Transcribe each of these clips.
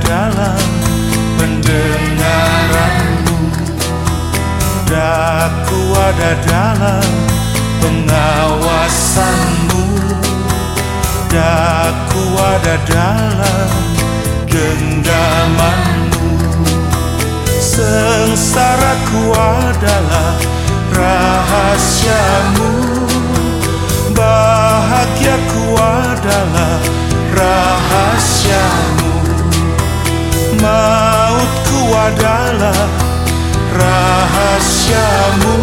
dalam pendengaranmu Daku ada dalam pengawasanmu. Daku ada dalam genggamanmu Sengsaraku adalah rahasiamu. Bahagiaku rahasiamu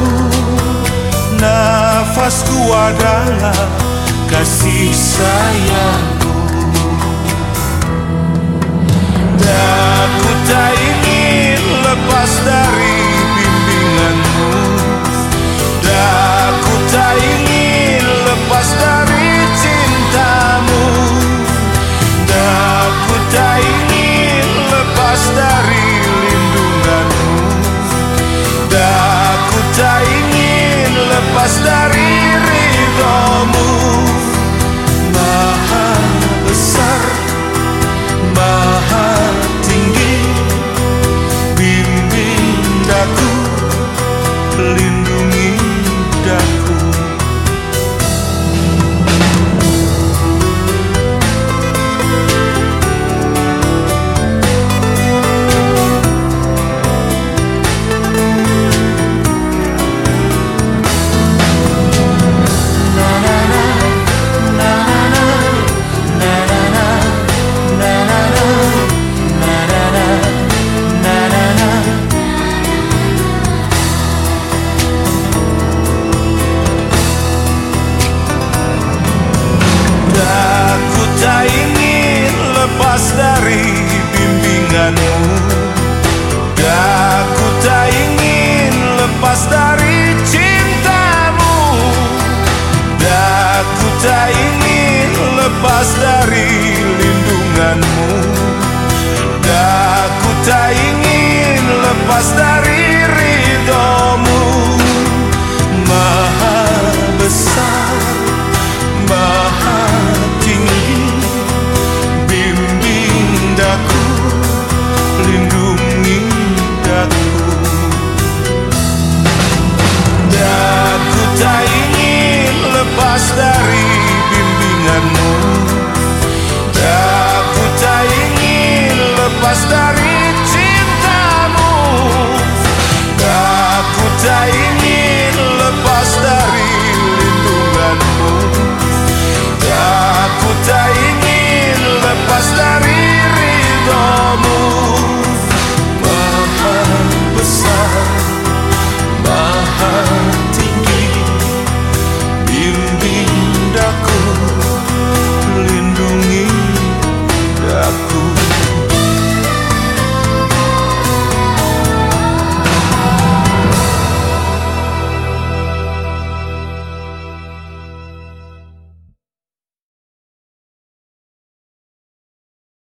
Nafasku adalah tak ingin lepas dari